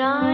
I.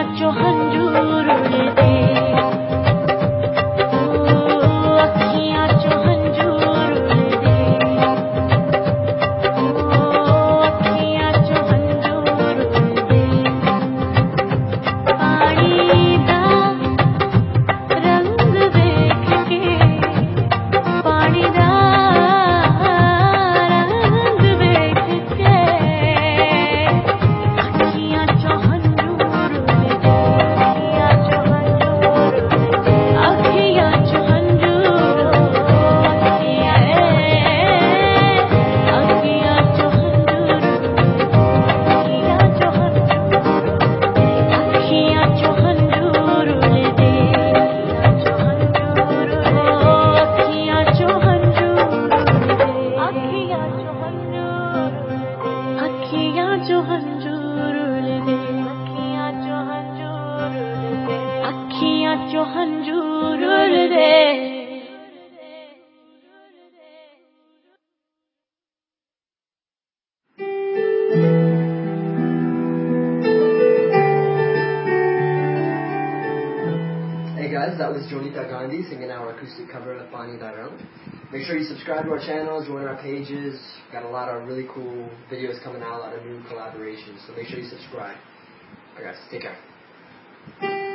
nacho hanjur de Hey guys, that was Jonita Gandhi singing our acoustic cover of Pani Da Rang. Make sure you subscribe to our channels, join our pages. Got a lot of really cool videos coming out, a lot of new collaborations. So make sure you subscribe. All right, guys, take care.